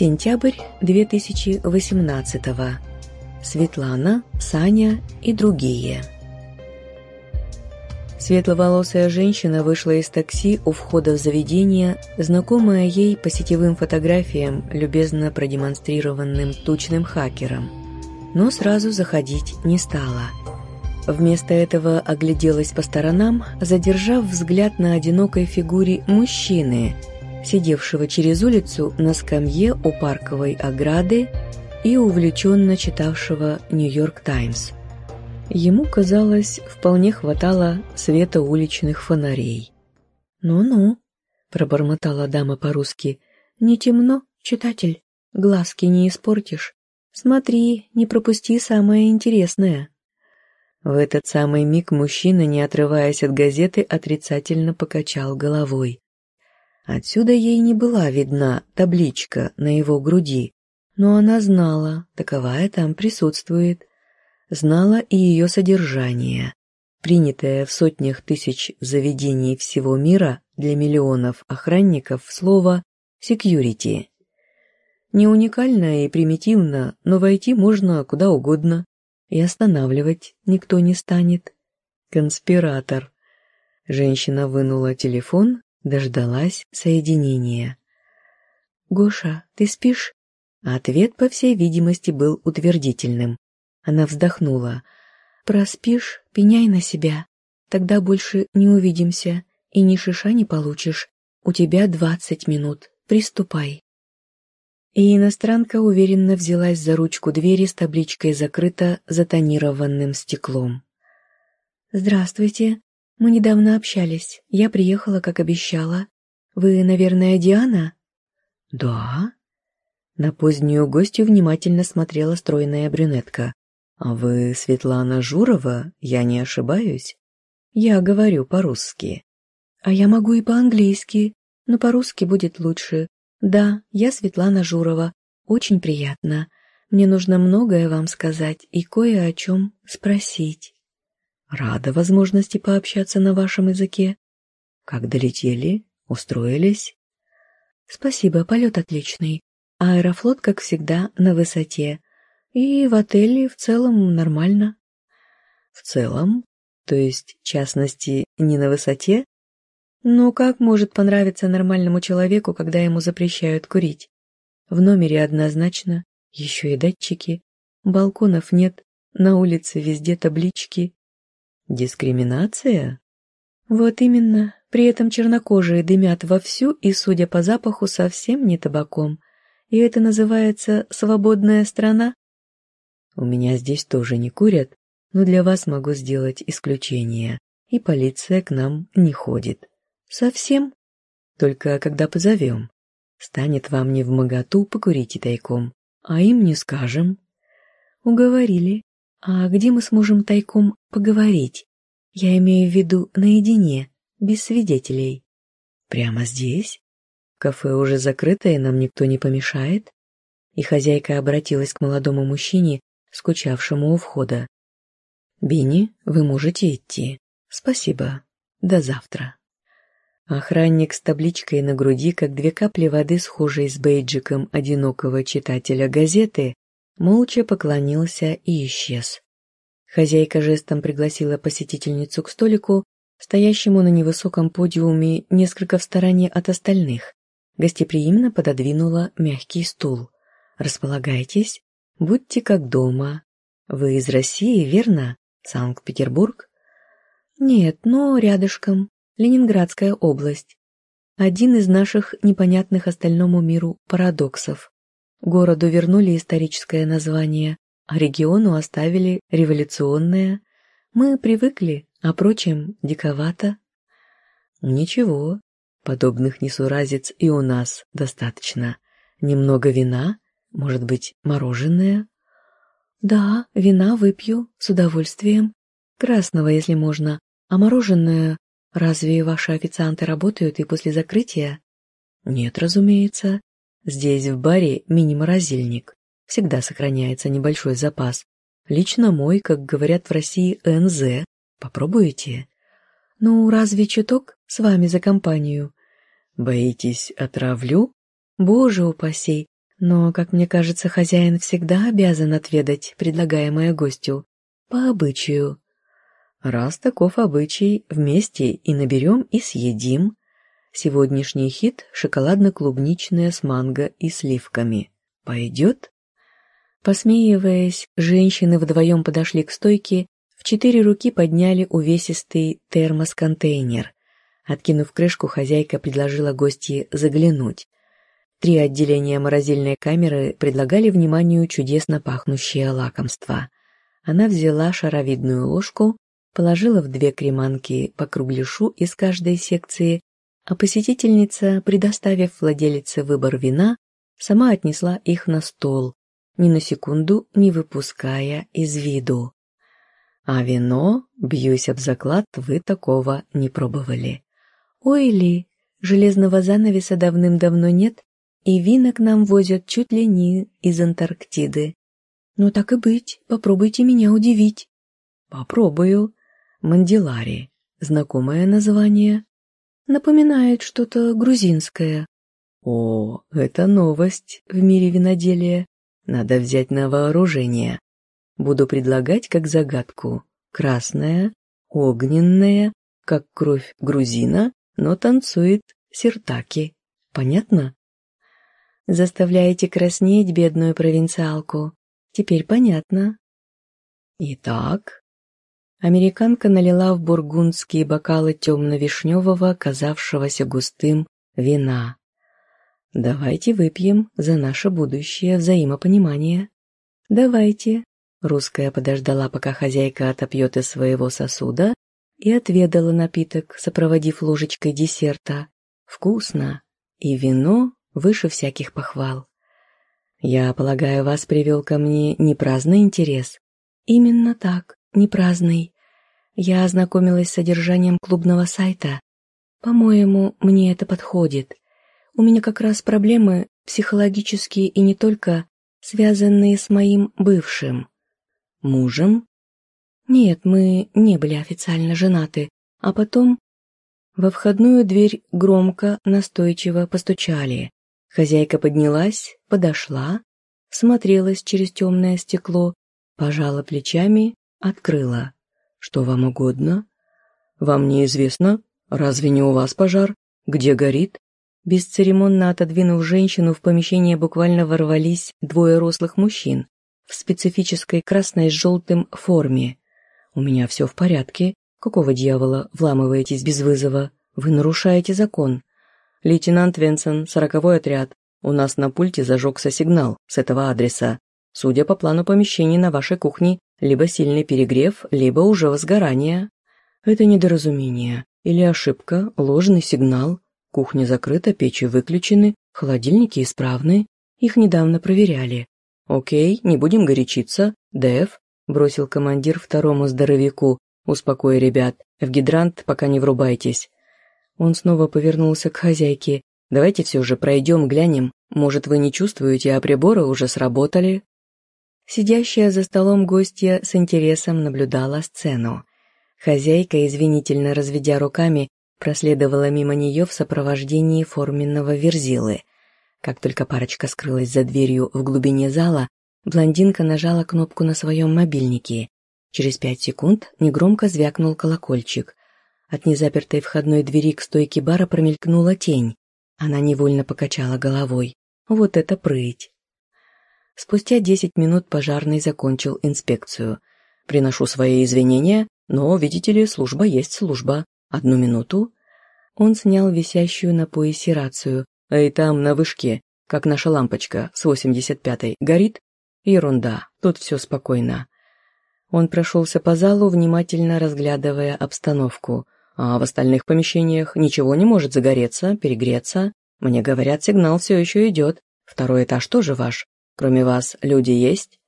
Сентябрь 2018. Светлана, Саня и другие. Светловолосая женщина вышла из такси у входа в заведение, знакомая ей по сетевым фотографиям, любезно продемонстрированным тучным хакером. Но сразу заходить не стала. Вместо этого огляделась по сторонам, задержав взгляд на одинокой фигуре мужчины, сидевшего через улицу на скамье у парковой ограды и увлеченно читавшего «Нью-Йорк Таймс». Ему, казалось, вполне хватало света уличных фонарей. «Ну-ну», — пробормотала дама по-русски, — «не темно, читатель, глазки не испортишь. Смотри, не пропусти самое интересное». В этот самый миг мужчина, не отрываясь от газеты, отрицательно покачал головой. Отсюда ей не была видна табличка на его груди, но она знала, таковая там присутствует, знала и ее содержание, принятое в сотнях тысяч заведений всего мира для миллионов охранников слово «security». Не уникально и примитивно, но войти можно куда угодно, и останавливать никто не станет. Конспиратор. Женщина вынула телефон, дождалась соединения. «Гоша, ты спишь?» Ответ, по всей видимости, был утвердительным. Она вздохнула. «Проспишь, пеняй на себя. Тогда больше не увидимся, и ни шиша не получишь. У тебя двадцать минут. Приступай». И иностранка уверенно взялась за ручку двери с табличкой «Закрыто» затонированным стеклом. «Здравствуйте. Мы недавно общались. Я приехала, как обещала. Вы, наверное, Диана?» «Да». На позднюю гостью внимательно смотрела стройная брюнетка. «А вы Светлана Журова, я не ошибаюсь?» «Я говорю по-русски». «А я могу и по-английски, но по-русски будет лучше. Да, я Светлана Журова. Очень приятно. Мне нужно многое вам сказать и кое о чем спросить». «Рада возможности пообщаться на вашем языке. Как долетели? Устроились?» «Спасибо, полет отличный. Аэрофлот, как всегда, на высоте. И в отеле в целом нормально. В целом? То есть, в частности, не на высоте? Но как может понравиться нормальному человеку, когда ему запрещают курить? В номере однозначно, еще и датчики. Балконов нет, на улице везде таблички. Дискриминация? Вот именно. При этом чернокожие дымят вовсю и, судя по запаху, совсем не табаком. И это называется «свободная страна»? У меня здесь тоже не курят, но для вас могу сделать исключение, и полиция к нам не ходит. Совсем? Только когда позовем. Станет вам не в моготу, покурите тайком, а им не скажем. Уговорили. А где мы сможем тайком поговорить? Я имею в виду наедине, без свидетелей. Прямо здесь? Кафе уже закрыто, и нам никто не помешает? И хозяйка обратилась к молодому мужчине, скучавшему у входа. «Бини, вы можете идти. Спасибо. До завтра». Охранник с табличкой на груди, как две капли воды, схожей с бейджиком одинокого читателя газеты, молча поклонился и исчез. Хозяйка жестом пригласила посетительницу к столику, стоящему на невысоком подиуме несколько в стороне от остальных. Гостеприимно пододвинула мягкий стул. «Располагайтесь, Будьте как дома. Вы из России, верно? Санкт-Петербург? Нет, но рядышком. Ленинградская область. Один из наших непонятных остальному миру парадоксов. Городу вернули историческое название, а региону оставили революционное. Мы привыкли, а прочим диковато. Ничего, подобных несуразец и у нас достаточно. Немного вина — может быть, мороженое? Да, вина выпью, с удовольствием. Красного, если можно. А мороженое... Разве ваши официанты работают и после закрытия? Нет, разумеется. Здесь в баре мини-морозильник. Всегда сохраняется небольшой запас. Лично мой, как говорят в России, НЗ. Попробуете? Ну, разве чуток с вами за компанию? Боитесь, отравлю? Боже упаси, Но, как мне кажется, хозяин всегда обязан отведать предлагаемое гостю. По обычаю. Раз таков обычай, вместе и наберем, и съедим. Сегодняшний хит – шоколадно-клубничная с манго и сливками. Пойдет? Посмеиваясь, женщины вдвоем подошли к стойке, в четыре руки подняли увесистый термос-контейнер. Откинув крышку, хозяйка предложила гостье заглянуть. Три отделения морозильной камеры предлагали вниманию чудесно пахнущее лакомство. Она взяла шаровидную ложку, положила в две креманки по кругляшу из каждой секции, а посетительница, предоставив владелице выбор вина, сама отнесла их на стол, ни на секунду не выпуская из виду. А вино, бьюсь об заклад, вы такого не пробовали. Ой ли, железного занавеса давным-давно нет, и вина к нам возят чуть ли не из Антарктиды. Ну так и быть, попробуйте меня удивить. Попробую. Мандилари. Знакомое название? Напоминает что-то грузинское. О, это новость в мире виноделия. Надо взять на вооружение. Буду предлагать как загадку. Красная, огненная, как кровь грузина, но танцует сиртаки. Понятно? Заставляете краснеть бедную провинциалку. Теперь понятно. Итак, американка налила в бургундские бокалы темно-вишневого, казавшегося густым, вина. Давайте выпьем за наше будущее взаимопонимание. Давайте. Русская подождала, пока хозяйка отопьет из своего сосуда, и отведала напиток, сопроводив ложечкой десерта. Вкусно. И вино выше всяких похвал. Я полагаю, вас привел ко мне не праздный интерес? Именно так, не праздный. Я ознакомилась с содержанием клубного сайта. По-моему, мне это подходит. У меня как раз проблемы психологические и не только, связанные с моим бывшим. Мужем? Нет, мы не были официально женаты, а потом во входную дверь громко, настойчиво постучали. Хозяйка поднялась, подошла, смотрелась через темное стекло, пожала плечами, открыла. «Что вам угодно?» «Вам неизвестно? Разве не у вас пожар? Где горит?» Бесцеремонно отодвинув женщину, в помещение буквально ворвались двое рослых мужчин в специфической красной с желтым форме. «У меня все в порядке. Какого дьявола вламываетесь без вызова? Вы нарушаете закон. Лейтенант Венсон, сороковой отряд. У нас на пульте зажегся сигнал с этого адреса. Судя по плану помещений на вашей кухне, либо сильный перегрев, либо уже возгорание. Это недоразумение. Или ошибка, ложный сигнал. Кухня закрыта, печи выключены, холодильники исправны. Их недавно проверяли. Окей, не будем горячиться. Дэв, бросил командир второму здоровяку, «Успокой ребят, в гидрант пока не врубайтесь». Он снова повернулся к хозяйке. «Давайте все же пройдем, глянем. Может, вы не чувствуете, а приборы уже сработали?» Сидящая за столом гостья с интересом наблюдала сцену. Хозяйка, извинительно разведя руками, проследовала мимо нее в сопровождении форменного верзилы. Как только парочка скрылась за дверью в глубине зала, блондинка нажала кнопку на своем мобильнике. Через пять секунд негромко звякнул колокольчик. От незапертой входной двери к стойке бара промелькнула тень. Она невольно покачала головой. Вот это прыть! Спустя десять минут пожарный закончил инспекцию. «Приношу свои извинения, но, видите ли, служба есть служба. Одну минуту». Он снял висящую на поясе рацию. «Эй, там, на вышке, как наша лампочка с 85-й, горит?» «Ерунда, тут все спокойно. Он прошелся по залу, внимательно разглядывая обстановку. А в остальных помещениях ничего не может загореться, перегреться. Мне говорят, сигнал все еще идет. Второй этаж тоже ваш. Кроме вас, люди есть?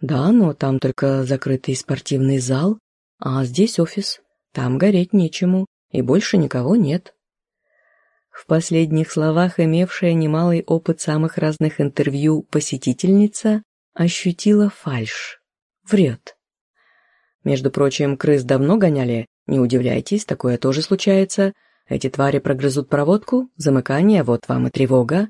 Да, но там только закрытый спортивный зал, а здесь офис. Там гореть нечему, и больше никого нет. В последних словах имевшая немалый опыт самых разных интервью посетительница ощутила фальшь. Врет. Между прочим, крыс давно гоняли. Не удивляйтесь, такое тоже случается. Эти твари прогрызут проводку, замыкание, вот вам и тревога.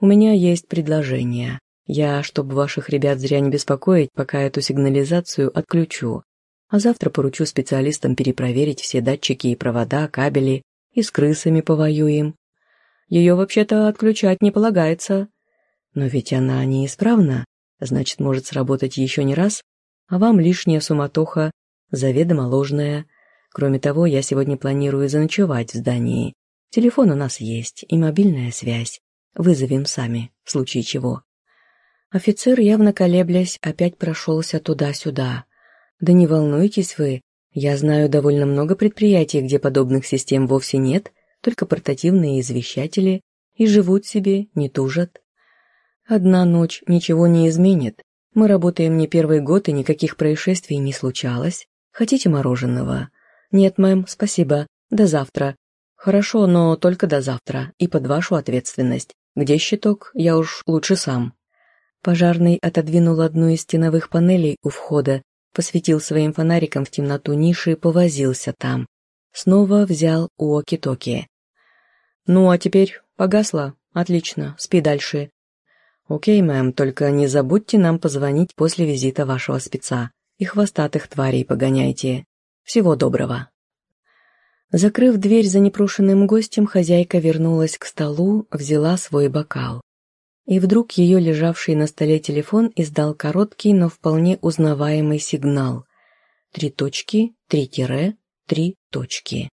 У меня есть предложение. Я, чтобы ваших ребят зря не беспокоить, пока эту сигнализацию отключу. А завтра поручу специалистам перепроверить все датчики и провода, кабели, и с крысами повоюем. Ее вообще-то отключать не полагается. Но ведь она неисправна, значит, может сработать еще не раз, а вам лишняя суматоха, заведомо ложная. Кроме того, я сегодня планирую заночевать в здании. Телефон у нас есть и мобильная связь. Вызовем сами, в случае чего. Офицер, явно колеблясь, опять прошелся туда-сюда. Да не волнуйтесь вы, я знаю довольно много предприятий, где подобных систем вовсе нет, только портативные извещатели, и живут себе, не тужат. Одна ночь ничего не изменит. Мы работаем не первый год, и никаких происшествий не случалось. Хотите мороженого? Нет, мэм, спасибо. До завтра. Хорошо, но только до завтра, и под вашу ответственность. Где щиток, я уж лучше сам. Пожарный отодвинул одну из стеновых панелей у входа, посветил своим фонариком в темноту ниши и повозился там. Снова взял уоки-токи. «Ну, а теперь погасло. Отлично, спи дальше. Окей, мэм, только не забудьте нам позвонить после визита вашего спеца. И хвостатых тварей погоняйте. Всего доброго». Закрыв дверь за непрошенным гостем, хозяйка вернулась к столу, взяла свой бокал. И вдруг ее лежавший на столе телефон издал короткий, но вполне узнаваемый сигнал. Три точки, три тире, три точки.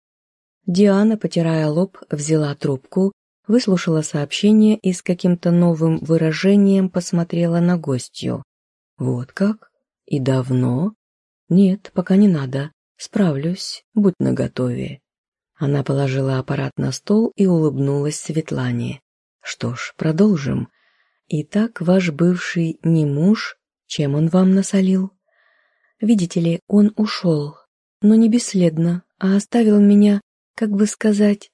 Диана, потирая лоб, взяла трубку, выслушала сообщение и с каким-то новым выражением посмотрела на гостью. «Вот как? И давно?» «Нет, пока не надо. Справлюсь, будь наготове». Она положила аппарат на стол и улыбнулась Светлане. «Что ж, продолжим. Итак, ваш бывший не муж, чем он вам насолил?» «Видите ли, он ушел, но не бесследно, а оставил меня как бы сказать,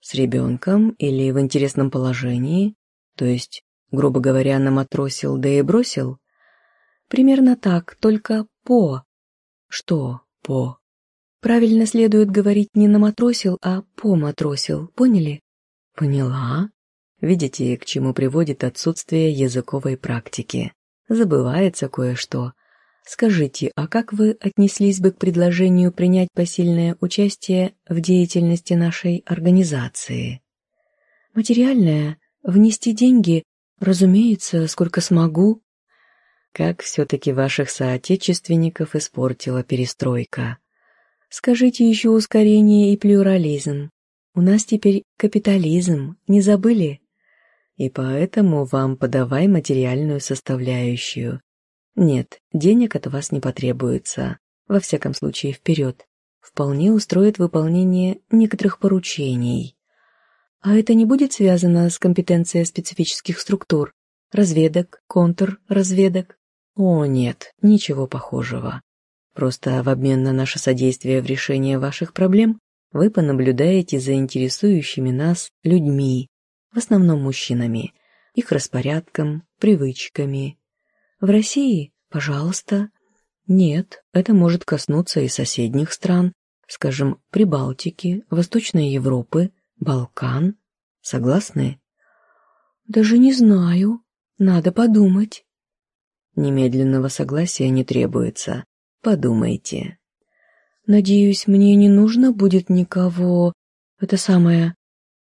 с ребенком или в интересном положении, то есть, грубо говоря, наматросил, да и бросил? Примерно так, только по. Что по? Правильно следует говорить не наматросил, а поматросил, поняли? Поняла. Видите, к чему приводит отсутствие языковой практики. Забывается кое-что. Скажите, а как вы отнеслись бы к предложению принять посильное участие в деятельности нашей организации? Материальное, внести деньги, разумеется, сколько смогу. Как все-таки ваших соотечественников испортила перестройка. Скажите еще ускорение и плюрализм. У нас теперь капитализм, не забыли? И поэтому вам подавай материальную составляющую. Нет, денег от вас не потребуется. Во всяком случае, вперед. Вполне устроит выполнение некоторых поручений. А это не будет связано с компетенцией специфических структур? Разведок, контрразведок? О, нет, ничего похожего. Просто в обмен на наше содействие в решении ваших проблем вы понаблюдаете за интересующими нас людьми, в основном мужчинами, их распорядком, привычками, в России, пожалуйста. Нет, это может коснуться и соседних стран, скажем, Прибалтики, Восточной Европы, Балкан. Согласны? Даже не знаю. Надо подумать. Немедленного согласия не требуется. Подумайте. Надеюсь, мне не нужно будет никого... Это самое...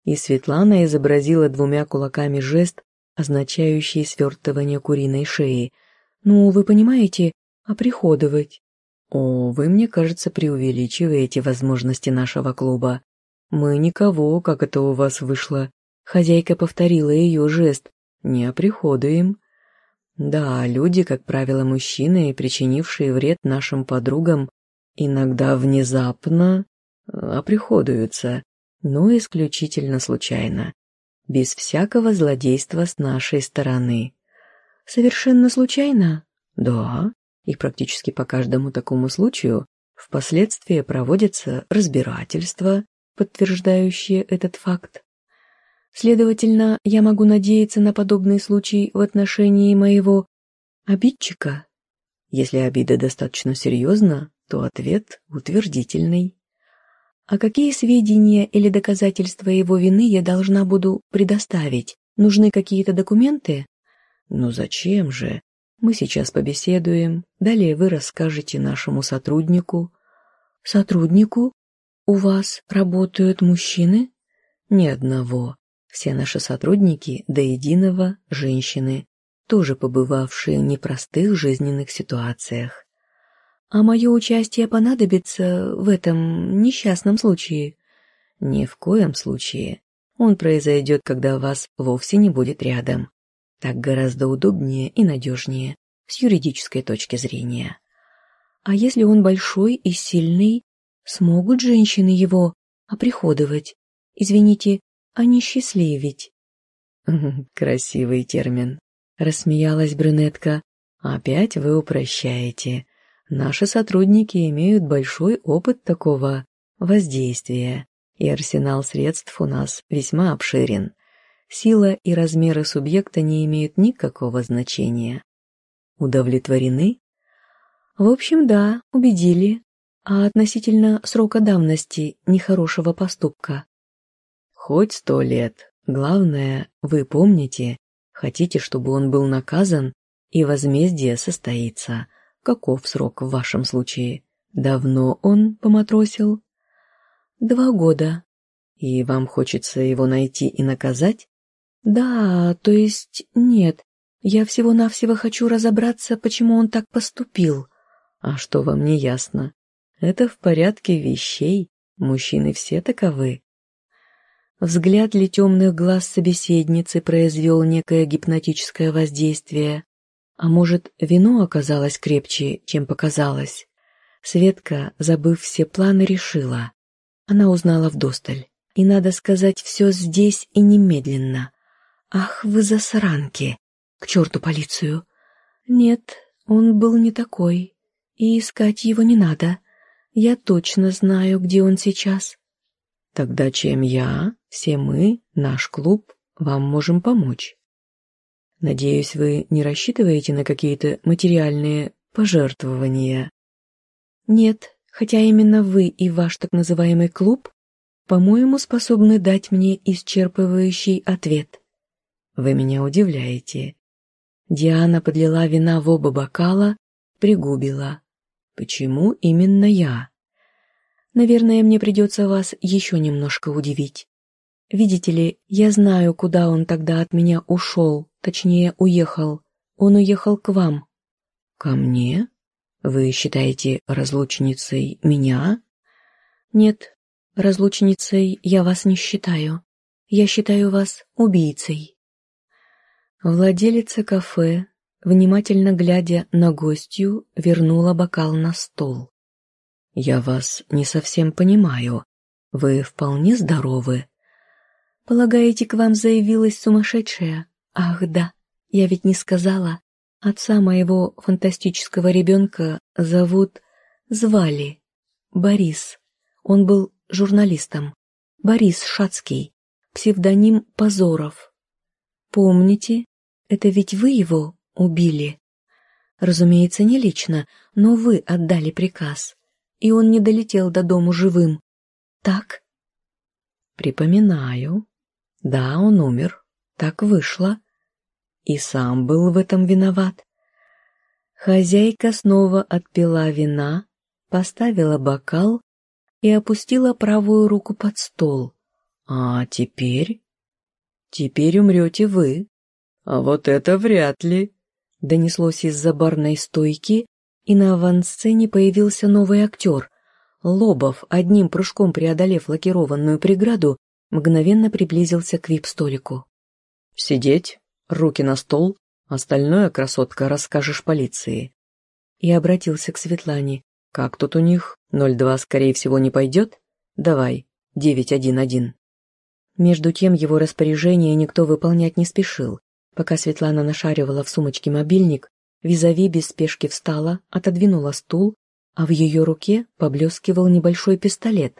И Светлана изобразила двумя кулаками жест, означающий свертывание куриной шеи, ну, вы понимаете, оприходовать. О, вы, мне кажется, преувеличиваете возможности нашего клуба. Мы никого, как это у вас вышло. Хозяйка повторила ее жест. Не оприходуем. Да, люди, как правило, мужчины, причинившие вред нашим подругам, иногда внезапно оприходуются, но исключительно случайно, без всякого злодейства с нашей стороны. Совершенно случайно? Да, и практически по каждому такому случаю впоследствии проводятся разбирательства, подтверждающие этот факт. Следовательно, я могу надеяться на подобный случай в отношении моего обидчика. Если обида достаточно серьезна, то ответ утвердительный. А какие сведения или доказательства его вины я должна буду предоставить? Нужны какие-то документы? Ну зачем же? Мы сейчас побеседуем, далее вы расскажете нашему сотруднику. Сотруднику? У вас работают мужчины? Ни одного. Все наши сотрудники до единого женщины, тоже побывавшие в непростых жизненных ситуациях. А мое участие понадобится в этом несчастном случае? Ни в коем случае. Он произойдет, когда вас вовсе не будет рядом. Так гораздо удобнее и надежнее с юридической точки зрения. А если он большой и сильный, смогут женщины его оприходовать? Извините, а не счастливить? Красивый термин. Рассмеялась брюнетка. Опять вы упрощаете. Наши сотрудники имеют большой опыт такого воздействия, и арсенал средств у нас весьма обширен. Сила и размеры субъекта не имеют никакого значения. Удовлетворены? В общем, да, убедили. А относительно срока давности нехорошего поступка? Хоть сто лет. Главное, вы помните, хотите, чтобы он был наказан, и возмездие состоится. Каков срок в вашем случае? Давно он поматросил? Два года. И вам хочется его найти и наказать? Да, то есть нет. Я всего-навсего хочу разобраться, почему он так поступил. А что вам не ясно? Это в порядке вещей. Мужчины все таковы. Взгляд ли темных глаз собеседницы произвел некое гипнотическое воздействие. А может, вино оказалось крепче, чем показалось? Светка, забыв все планы, решила. Она узнала вдосталь. И надо сказать все здесь и немедленно. Ах, вы засранки! К черту полицию! Нет, он был не такой. И искать его не надо. Я точно знаю, где он сейчас. Тогда чем я, все мы, наш клуб, вам можем помочь? Надеюсь, вы не рассчитываете на какие-то материальные пожертвования? Нет, хотя именно вы и ваш так называемый клуб, по-моему, способны дать мне исчерпывающий ответ. Вы меня удивляете. Диана подлила вина в оба бокала, пригубила. Почему именно я? Наверное, мне придется вас еще немножко удивить. Видите ли, я знаю, куда он тогда от меня ушел, точнее, уехал. Он уехал к вам. Ко мне? Вы считаете разлучницей меня? Нет, разлучницей я вас не считаю. Я считаю вас убийцей. Владелица кафе, внимательно глядя на гостью, вернула бокал на стол. «Я вас не совсем понимаю. Вы вполне здоровы?» «Полагаете, к вам заявилась сумасшедшая? Ах, да, я ведь не сказала. Отца моего фантастического ребенка зовут... звали. Борис. Он был журналистом. Борис Шацкий. Псевдоним Позоров. Помните, это ведь вы его убили? Разумеется, не лично, но вы отдали приказ и он не долетел до дому живым. Так? Припоминаю. Да, он умер. Так вышло. И сам был в этом виноват. Хозяйка снова отпила вина, поставила бокал и опустила правую руку под стол. А теперь? Теперь умрете вы. А вот это вряд ли. Донеслось из-за барной стойки, и на авансцене появился новый актер. Лобов, одним прыжком преодолев лакированную преграду, мгновенно приблизился к вип-столику. «Сидеть, руки на стол, остальное, красотка, расскажешь полиции». И обратился к Светлане. «Как тут у них? 02, скорее всего, не пойдет? Давай, 911». Между тем его распоряжение никто выполнять не спешил. Пока Светлана нашаривала в сумочке мобильник, Визави без спешки встала, отодвинула стул, а в ее руке поблескивал небольшой пистолет.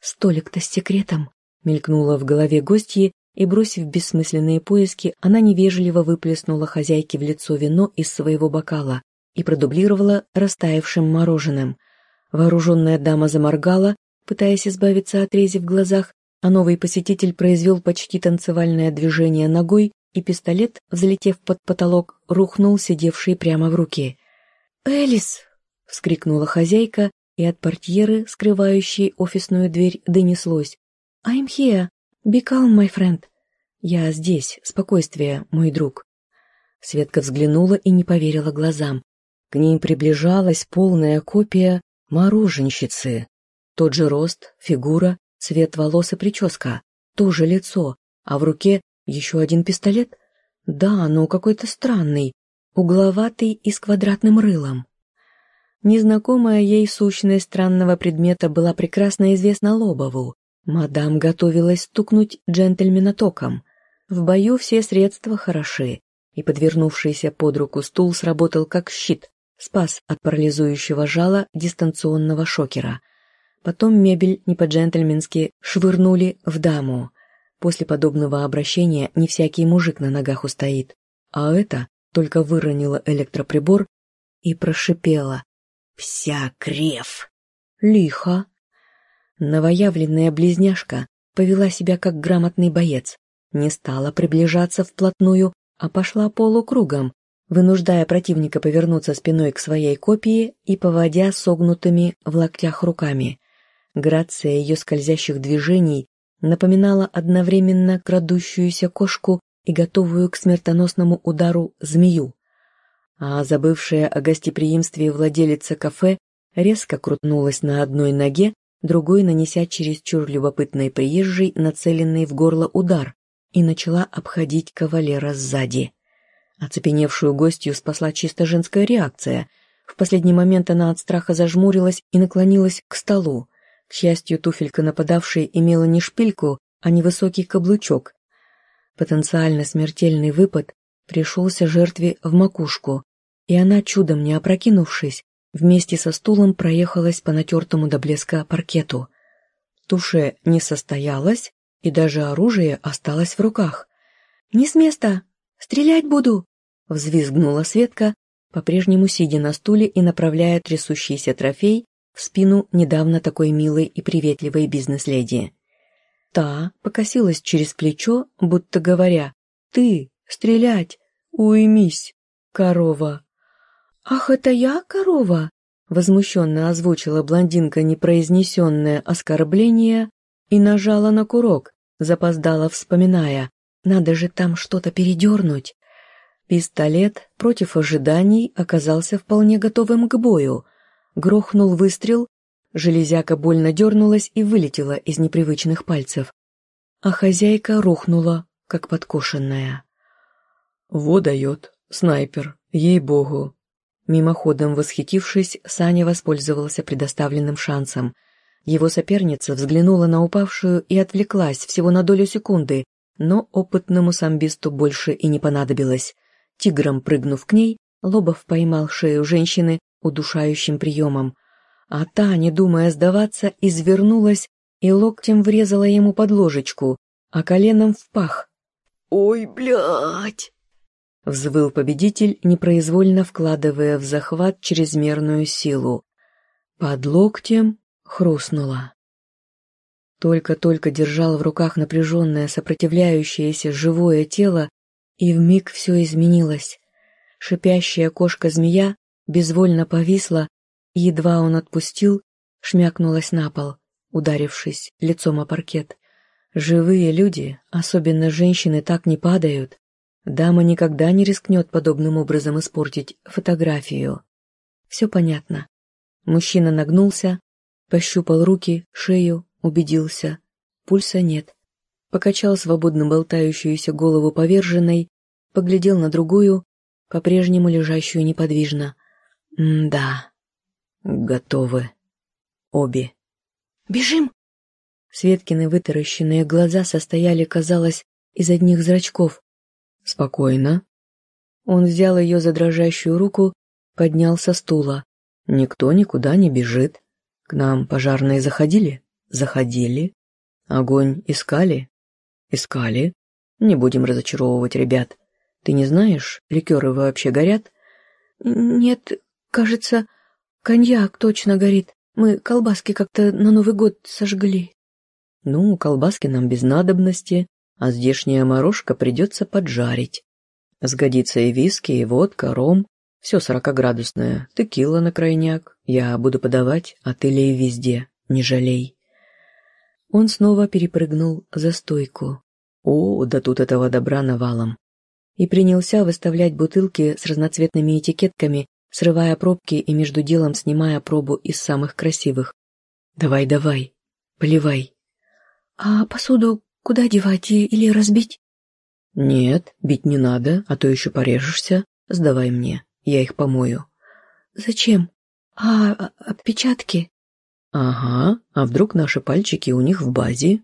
«Столик-то с секретом!» — мелькнула в голове гостьи, и, бросив бессмысленные поиски, она невежливо выплеснула хозяйке в лицо вино из своего бокала и продублировала растаявшим мороженым. Вооруженная дама заморгала, пытаясь избавиться от рези в глазах, а новый посетитель произвел почти танцевальное движение ногой, и пистолет, взлетев под потолок, рухнул сидевший прямо в руке. «Элис!» — вскрикнула хозяйка, и от портьеры, скрывающей офисную дверь, донеслось. «I'm here. Be calm, my friend». «Я здесь. Спокойствие, мой друг». Светка взглянула и не поверила глазам. К ней приближалась полная копия мороженщицы. Тот же рост, фигура, цвет волос и прическа, то же лицо, а в руке еще один пистолет? Да, но какой-то странный, угловатый и с квадратным рылом. Незнакомая ей сущность странного предмета была прекрасно известна Лобову. Мадам готовилась стукнуть джентльмена током. В бою все средства хороши, и подвернувшийся под руку стул сработал как щит, спас от парализующего жала дистанционного шокера. Потом мебель не по-джентльменски швырнули в даму. После подобного обращения не всякий мужик на ногах устоит. А это только выронила электроприбор и прошипела. «Вся крев!» Лихо. Новоявленная близняшка повела себя как грамотный боец, не стала приближаться вплотную, а пошла полукругом, вынуждая противника повернуться спиной к своей копии и поводя согнутыми в локтях руками. Грация ее скользящих движений напоминала одновременно крадущуюся кошку и готовую к смертоносному удару змею. А забывшая о гостеприимстве владелица кафе резко крутнулась на одной ноге, другой нанеся чересчур любопытной приезжей нацеленный в горло удар, и начала обходить кавалера сзади. Оцепеневшую гостью спасла чисто женская реакция. В последний момент она от страха зажмурилась и наклонилась к столу. К счастью, туфелька нападавшей имела не шпильку, а невысокий каблучок. Потенциально смертельный выпад пришелся жертве в макушку, и она, чудом не опрокинувшись, вместе со стулом проехалась по натертому до блеска паркету. Туше не состоялась, и даже оружие осталось в руках. «Не с места! Стрелять буду!» — взвизгнула Светка, по-прежнему сидя на стуле и направляя трясущийся трофей в спину недавно такой милой и приветливой бизнес-леди. Та покосилась через плечо, будто говоря, «Ты, стрелять, уймись, корова!» «Ах, это я, корова?» Возмущенно озвучила блондинка непроизнесенное оскорбление и нажала на курок, запоздала, вспоминая, надо же там что-то передернуть. Пистолет против ожиданий оказался вполне готовым к бою. Грохнул выстрел, железяка больно дернулась и вылетела из непривычных пальцев. А хозяйка рухнула, как подкошенная. «Во дает, снайпер, ей-богу!» Мимоходом восхитившись, Саня воспользовался предоставленным шансом — его соперница взглянула на упавшую и отвлеклась всего на долю секунды, но опытному самбисту больше и не понадобилось. Тигром прыгнув к ней, Лобов поймал шею женщины удушающим приемом, а та, не думая сдаваться, извернулась и локтем врезала ему под ложечку, а коленом в пах. «Ой, блядь!» — взвыл победитель, непроизвольно вкладывая в захват чрезмерную силу. Под локтем хрустнула. Только-только держал в руках напряженное, сопротивляющееся живое тело, и вмиг все изменилось. Шипящая кошка-змея безвольно повисла, и едва он отпустил, шмякнулась на пол, ударившись лицом о паркет. Живые люди, особенно женщины, так не падают. Дама никогда не рискнет подобным образом испортить фотографию. Все понятно. Мужчина нагнулся, Пощупал руки, шею, убедился. Пульса нет. Покачал свободно болтающуюся голову поверженной, поглядел на другую, по-прежнему лежащую неподвижно. М-да. Готовы. Обе. «Бежим!» Светкины вытаращенные глаза состояли, казалось, из одних зрачков. «Спокойно». Он взял ее за дрожащую руку, поднял со стула. «Никто никуда не бежит. К нам пожарные заходили? Заходили. Огонь искали? Искали. Не будем разочаровывать ребят. Ты не знаешь, ликеры вообще горят? Нет, кажется, коньяк точно горит. Мы колбаски как-то на Новый год сожгли. Ну, колбаски нам без надобности, а здешняя морожка придется поджарить. Сгодится и виски, и водка, ром, все сорокоградусное, текила на крайняк. Я буду подавать, а ты лей везде, не жалей. Он снова перепрыгнул за стойку. О, да тут этого добра навалом. И принялся выставлять бутылки с разноцветными этикетками, срывая пробки и между делом снимая пробу из самых красивых. «Давай, давай, поливай». «А посуду куда девать или разбить?» «Нет, бить не надо, а то еще порежешься. Сдавай мне, я их помою». «Зачем? А, а отпечатки?» «Ага, а вдруг наши пальчики у них в базе?»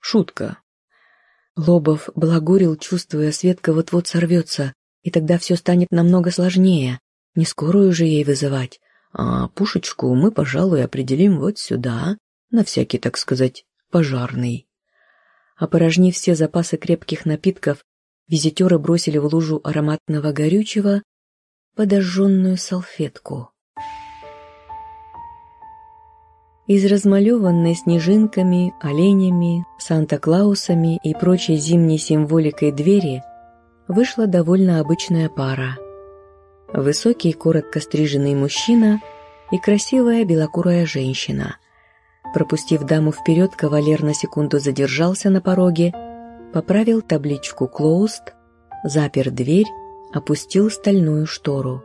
«Шутка». Лобов благурил, чувствуя, Светка вот-вот сорвется, и тогда все станет намного сложнее. Не скорую же ей вызывать. А пушечку мы, пожалуй, определим вот сюда, на всякий, так сказать, пожарный. Опорожнив все запасы крепких напитков, визитеры бросили в лужу ароматного горючего подожженную салфетку. Из размалеванной снежинками, оленями, Санта-Клаусами и прочей зимней символикой двери вышла довольно обычная пара. Высокий, коротко стриженный мужчина и красивая белокурая женщина – Пропустив даму вперед, кавалер на секунду задержался на пороге, поправил табличку «Closed», запер дверь, опустил стальную штору.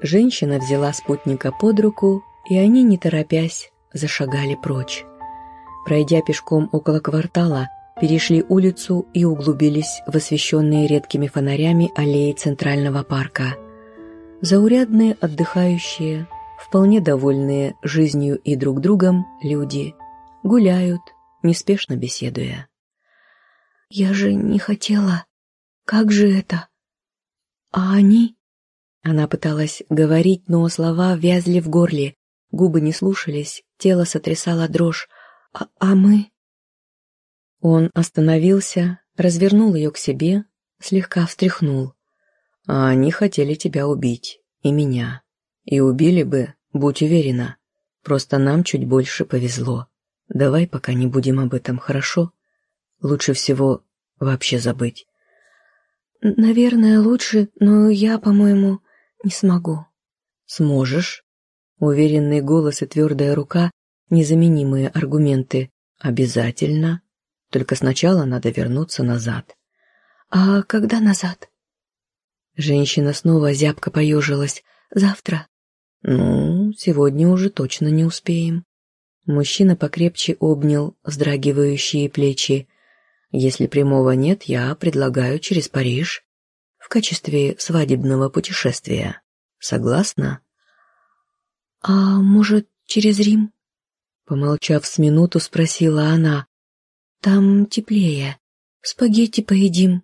Женщина взяла спутника под руку, и они, не торопясь, зашагали прочь. Пройдя пешком около квартала, перешли улицу и углубились в освещенные редкими фонарями аллеи Центрального парка. Заурядные отдыхающие, вполне довольные жизнью и друг другом люди гуляют, неспешно беседуя. «Я же не хотела. Как же это? А они?» Она пыталась говорить, но слова вязли в горле, губы не слушались, тело сотрясало дрожь. «А, а мы?» Он остановился, развернул ее к себе, слегка встряхнул. «А они хотели тебя убить, и меня. И убили бы, будь уверена. Просто нам чуть больше повезло. Давай пока не будем об этом, хорошо? Лучше всего вообще забыть. Наверное, лучше, но я, по-моему, не смогу. Сможешь. Уверенный голос и твердая рука — незаменимые аргументы. Обязательно. Только сначала надо вернуться назад. А когда назад? Женщина снова зябко поежилась. Завтра? «Ну, сегодня уже точно не успеем». Мужчина покрепче обнял вздрагивающие плечи. «Если прямого нет, я предлагаю через Париж в качестве свадебного путешествия. Согласна?» «А может, через Рим?» Помолчав с минуту, спросила она. «Там теплее. Спагетти поедим.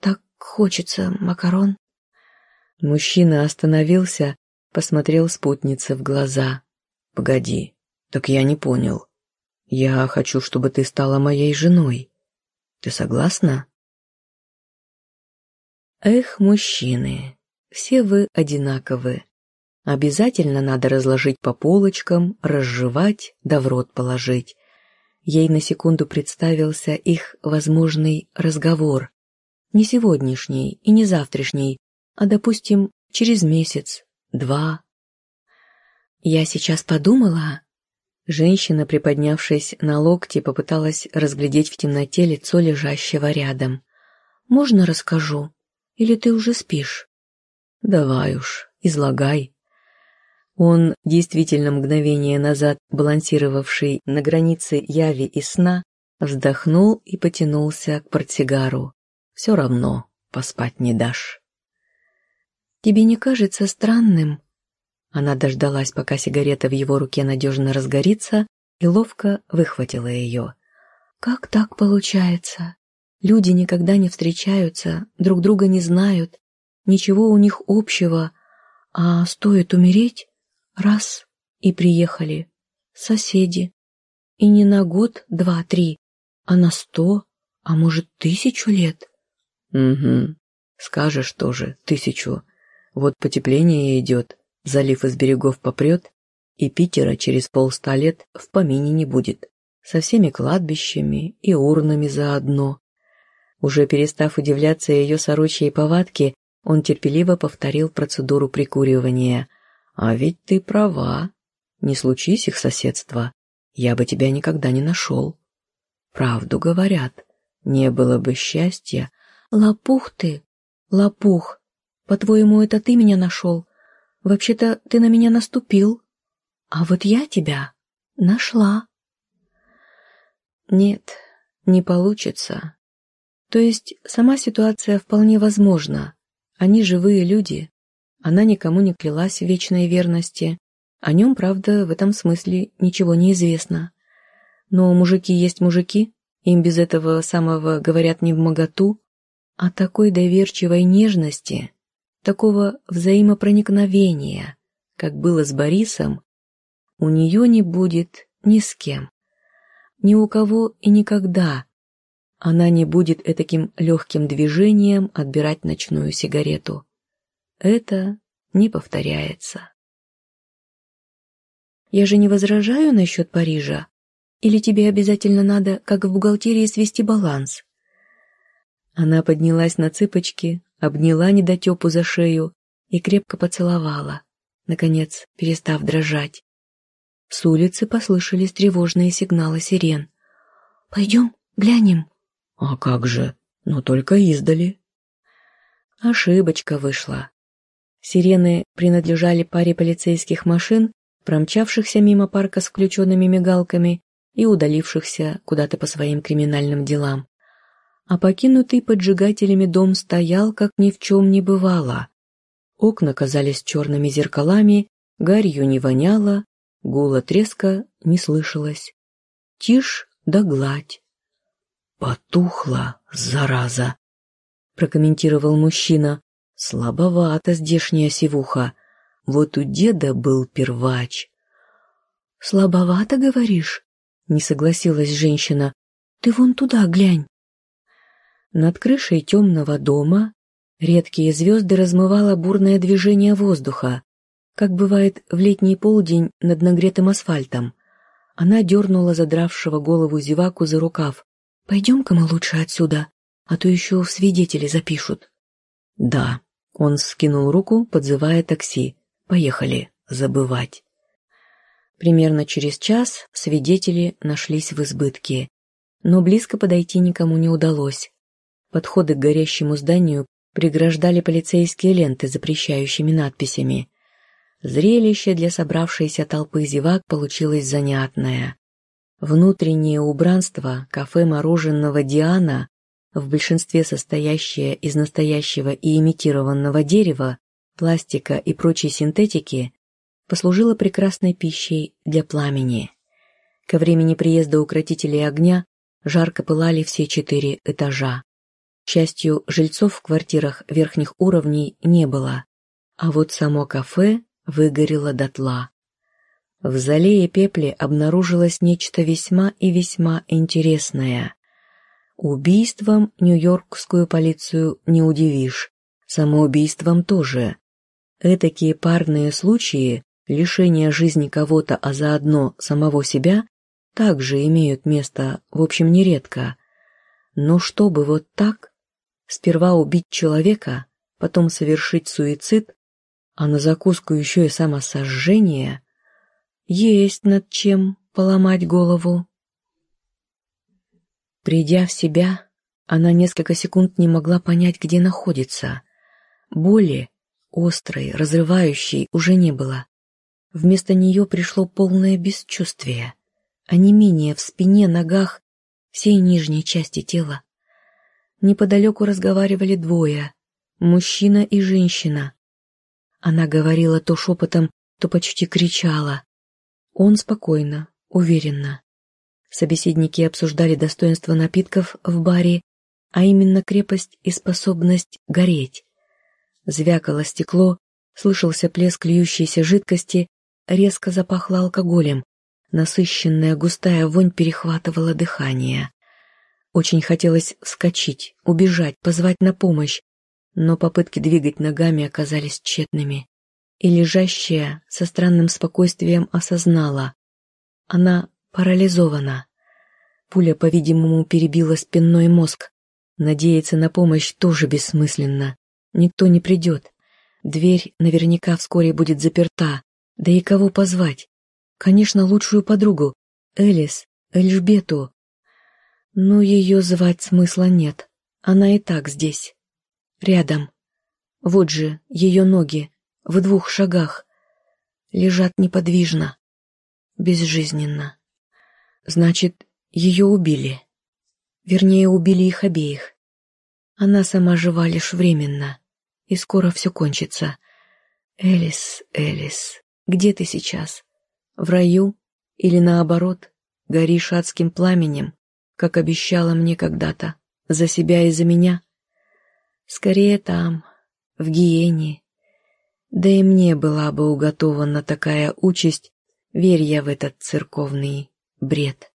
Так хочется макарон». Мужчина остановился, посмотрел спутнице в глаза. «Погоди, так я не понял. Я хочу, чтобы ты стала моей женой. Ты согласна?» Эх, мужчины, все вы одинаковы. Обязательно надо разложить по полочкам, разжевать, да в рот положить. Ей на секунду представился их возможный разговор. Не сегодняшний и не завтрашний, а, допустим, через месяц, два. Я сейчас подумала... Женщина, приподнявшись на локте, попыталась разглядеть в темноте лицо лежащего рядом. «Можно расскажу? Или ты уже спишь?» «Давай уж, излагай». Он, действительно мгновение назад балансировавший на границе яви и сна, вздохнул и потянулся к портсигару. «Все равно поспать не дашь». «Тебе не кажется странным?» Она дождалась, пока сигарета в его руке надежно разгорится, и ловко выхватила ее. «Как так получается? Люди никогда не встречаются, друг друга не знают, ничего у них общего, а стоит умереть — раз — и приехали. Соседи. И не на год, два, три, а на сто, а может, тысячу лет?» «Угу, скажешь тоже, тысячу». Вот потепление идет, залив из берегов попрет, и Питера через полста лет в помине не будет. со всеми кладбищами и урнами заодно. Уже перестав удивляться ее сорочьей повадке, он терпеливо повторил процедуру прикуривания. «А ведь ты права. Не случись их соседства, я бы тебя никогда не нашел. Правду говорят, не было бы счастья. Лопух ты, лопух, по-твоему, это ты меня нашел? Вообще-то ты на меня наступил. А вот я тебя нашла. Нет, не получится. То есть сама ситуация вполне возможна. Они живые люди. Она никому не клялась в вечной верности. О нем, правда, в этом смысле ничего не известно. Но мужики есть мужики, им без этого самого говорят не в моготу, а такой доверчивой нежности, такого взаимопроникновения, как было с Борисом, у нее не будет ни с кем. Ни у кого и никогда она не будет этаким легким движением отбирать ночную сигарету. Это не повторяется. Я же не возражаю насчет Парижа. Или тебе обязательно надо, как в бухгалтерии, свести баланс? Она поднялась на цыпочки, обняла недотепу за шею и крепко поцеловала, наконец перестав дрожать. С улицы послышались тревожные сигналы сирен. «Пойдем, глянем». «А как же? Но только издали». Ошибочка вышла. Сирены принадлежали паре полицейских машин, промчавшихся мимо парка с включенными мигалками и удалившихся куда-то по своим криминальным делам. А покинутый поджигателями дом стоял, как ни в чем не бывало. Окна казались черными зеркалами, гарью не воняло, Гула треска не слышалось. Тишь да гладь. «Потухла, зараза!» — прокомментировал мужчина. «Слабовато здешняя сивуха. Вот у деда был первач». «Слабовато, говоришь?» — не согласилась женщина. «Ты вон туда глянь». Над крышей темного дома редкие звезды размывало бурное движение воздуха как бывает в летний полдень над нагретым асфальтом. Она дернула задравшего голову зеваку за рукав. «Пойдем-ка мы лучше отсюда, а то еще в свидетели запишут». «Да», — он скинул руку, подзывая такси. «Поехали, забывать». Примерно через час свидетели нашлись в избытке, но близко подойти никому не удалось. Подходы к горящему зданию преграждали полицейские ленты, запрещающими надписями. Зрелище для собравшейся толпы зевак получилось занятное. Внутреннее убранство кафе мороженого «Диана», в большинстве состоящее из настоящего и имитированного дерева, пластика и прочей синтетики, послужило прекрасной пищей для пламени. Ко времени приезда укротителей огня жарко пылали все четыре этажа. К счастью, жильцов в квартирах верхних уровней не было, а вот само кафе выгорела дотла. В зале и пепле обнаружилось нечто весьма и весьма интересное. Убийством нью-йоркскую полицию не удивишь, самоубийством тоже. Этакие парные случаи, лишения жизни кого-то, а заодно самого себя, также имеют место, в общем, нередко. Но чтобы вот так, сперва убить человека, потом совершить суицид, а на закуску еще и самосожжение, есть над чем поломать голову. Придя в себя, она несколько секунд не могла понять, где находится. Боли, острой, разрывающей, уже не было. Вместо нее пришло полное бесчувствие, а не менее в спине, ногах, всей нижней части тела. Неподалеку разговаривали двое, мужчина и женщина. Она говорила то шепотом, то почти кричала. Он спокойно, уверенно. Собеседники обсуждали достоинство напитков в баре, а именно крепость и способность гореть. Звякало стекло, слышался плеск льющейся жидкости, резко запахло алкоголем, насыщенная густая вонь перехватывала дыхание. Очень хотелось вскочить, убежать, позвать на помощь, но попытки двигать ногами оказались тщетными. И лежащая со странным спокойствием осознала. Она парализована. Пуля, по-видимому, перебила спинной мозг. Надеяться на помощь тоже бессмысленно. Никто не придет. Дверь наверняка вскоре будет заперта. Да и кого позвать? Конечно, лучшую подругу. Элис, Эльжбету. Но ее звать смысла нет. Она и так здесь. Рядом. Вот же ее ноги, в двух шагах. Лежат неподвижно, безжизненно. Значит, ее убили. Вернее, убили их обеих. Она сама жива лишь временно, и скоро все кончится. Элис, Элис, где ты сейчас? В раю или наоборот, горишь адским пламенем, как обещала мне когда-то, за себя и за меня? Скорее там, в гиене. Да и мне была бы уготована такая участь, верь я в этот церковный бред.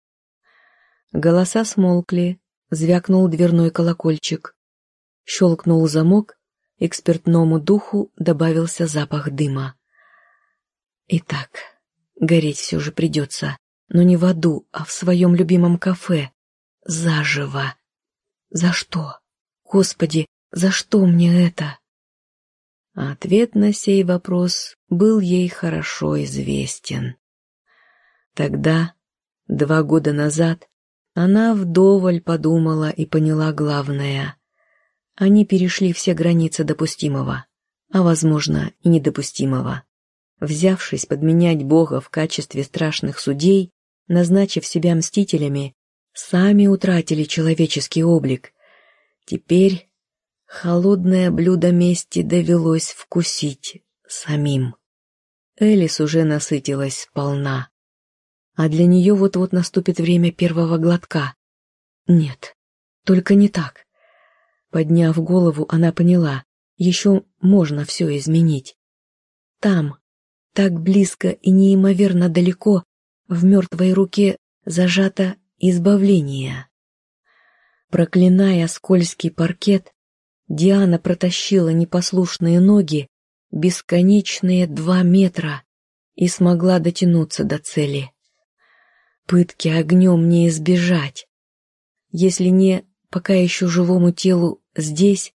Голоса смолкли, звякнул дверной колокольчик. Щелкнул замок, спиртному духу добавился запах дыма. Итак, гореть все же придется, но не в аду, а в своем любимом кафе. Заживо. За что? Господи, за что мне это? Ответ на сей вопрос был ей хорошо известен. Тогда, два года назад, она вдоволь подумала и поняла главное. Они перешли все границы допустимого, а, возможно, и недопустимого. Взявшись подменять Бога в качестве страшных судей, назначив себя мстителями, сами утратили человеческий облик. Теперь Холодное блюдо мести довелось вкусить самим. Элис уже насытилась сполна. А для нее вот-вот наступит время первого глотка. Нет, только не так. Подняв голову, она поняла, еще можно все изменить. Там, так близко и неимоверно далеко, в мертвой руке зажато избавление. Проклиная скользкий паркет, Диана протащила непослушные ноги бесконечные два метра и смогла дотянуться до цели. Пытки огнем не избежать. Если не пока еще живому телу здесь,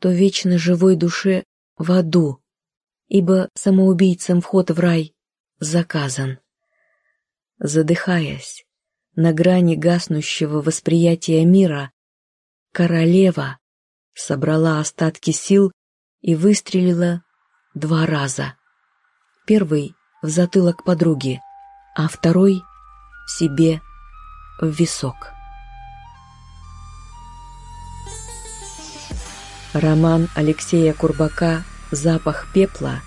то вечно живой душе в аду, ибо самоубийцам вход в рай заказан. Задыхаясь, на грани гаснущего восприятия мира, королева собрала остатки сил и выстрелила два раза. Первый в затылок подруги, а второй себе в висок. Роман Алексея Курбака «Запах пепла»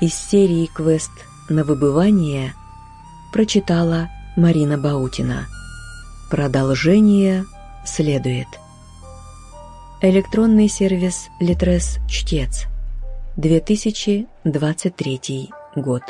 из серии «Квест на выбывание» прочитала Марина Баутина. Продолжение следует. Электронный сервис Литрес Чтец. 2023 год.